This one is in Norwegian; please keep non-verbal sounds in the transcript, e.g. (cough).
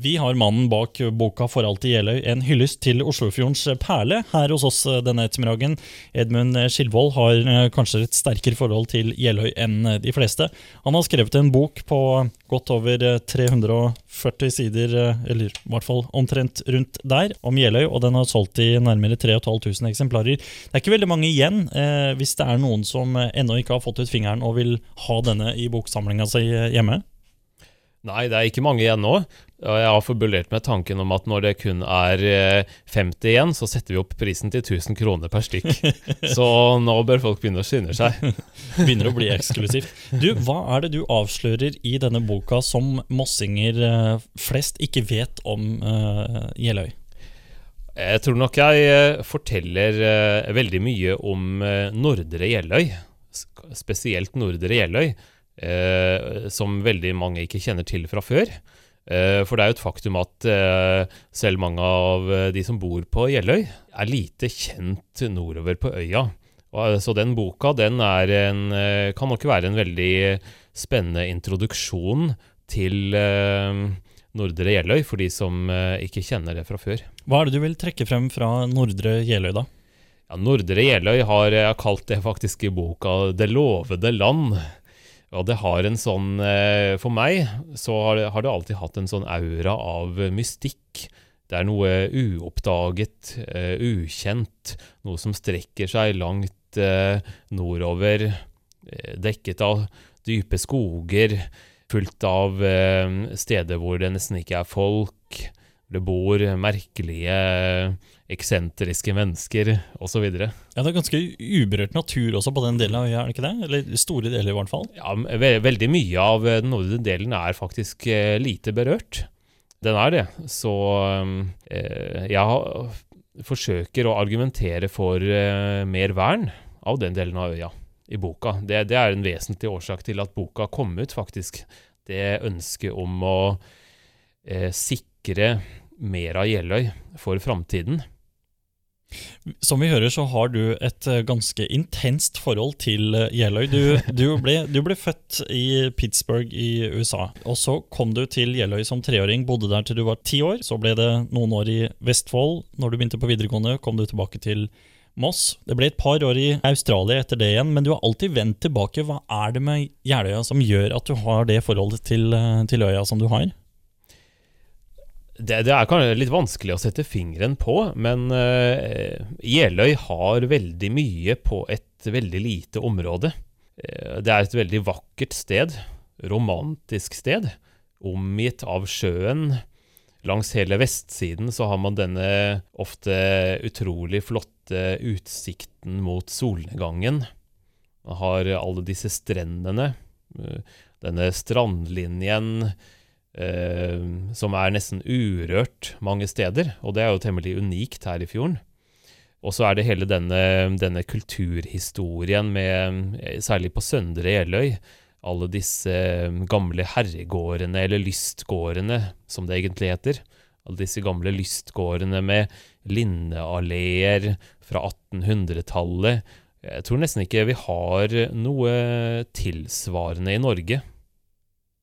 Vi har mannen bak boka 'For alltid Jeløy', en hyllest til Oslofjordens perle. Her hos oss denne ettermiddagen. Edmund Skilvold har eh, kanskje et sterkere forhold til Jeløy enn de fleste. Han har skrevet en bok på godt over 340 sider, eh, eller i hvert fall omtrent rundt der, om Jeløy, og den har solgt i nærmere 3500 eksemplarer. Det er ikke veldig mange igjen, eh, hvis det er noen som ennå ikke har fått ut fingeren og vil ha denne i boksamlinga si hjemme. Nei, det er ikke mange igjen nå. Jeg har forbulert med tanken om at når det kun er 50 eh, igjen, så setter vi opp prisen til 1000 kroner per stykk. (laughs) Så nå bør folk begynne å skynde seg. (laughs) Begynner å bli eksklusivt. Du, Hva er det du avslører i denne boka som mossinger eh, flest ikke vet om uh, Jeløy? Jeg tror nok jeg forteller uh, veldig mye om uh, Nordre Jeløy. Spesielt Nordre Jeløy som veldig mange ikke kjenner til fra før. Eh, for det er jo et faktum at eh, selv mange av eh, de som bor på Gjelløy, er lite kjent nordover på øya. Og, eh, så den boka den en, eh, kan nok være en veldig spennende introduksjon til Nordre Jeløy, for de som ikke kjenner det fra før. Hva er det du vil trekke frem fra Nordre Jeløy, da? Ja, Nordre Jeløy har jeg kalt det faktisk i boka 'Det lovede land'. Ja, det har en sånn eh, For meg så har det, alltid hatt en sånn aura av mystikk. Det er noe uoppdaget, uh, ukjent, noe som strekker seg langt uh, nordover, dekket av dype skoger, fullt av steder hvor det nesten ikke er folk. Det bor merkelige eksentriske mennesker osv. Ja, det er ganske uberørt natur også på den delen av øya, er det ikke det? Eller store deler, i hvert fall? Ja, ve Veldig mye av den nordre delen er faktisk eh, lite berørt. Den er det. Så eh, jeg forsøker å argumentere for eh, mer vern av den delen av øya i boka. Det, det, er en vesentlig årsak til at boka kom ut, faktisk. Det ønsket om å eh, sikre mer av Jeløy for framtiden. Som vi hører, så har du et eh, ganske intenst forhold til eh, Jeløy. Du, du, ble, du, ble, født i Pittsburgh i USA. Og så kom du til Jeløy som treåring, bodde der til du var ti år. Så ble det noen år i Vestfold. Når du begynte på videregående, kom du tilbake til Moss. Det ble et par år i Australia etter det igjen, men du har alltid vendt tilbake. Hva er det med Jeløya som gjør at du har det forholdet til, eh, til øya som du har? Det, det, er kanskje litt vanskelig å sette fingeren på, men uh, Jeløy har veldig mye på et veldig lite område. Uh, det er et veldig vakkert sted, romantisk sted, omgitt av sjøen. Langs hele vestsiden så har man denne ofte utrolig flotte utsikten mot solnedgangen. Man har alle disse strendene, uh, denne strandlinjen eh, som er nesten urørt mange steder, og det er jo temmelig unikt her i fjorden. Og så er det hele denne, denne kulturhistorien med, eh, særlig på Søndre Jeløy, alle disse eh, gamle herregårdene, eller lystgårdene, som det egentlig heter. Alle disse gamle lystgårdene med linnealleer fra 1800-tallet. Jeg tror nesten ikke vi har noe tilsvarende i Norge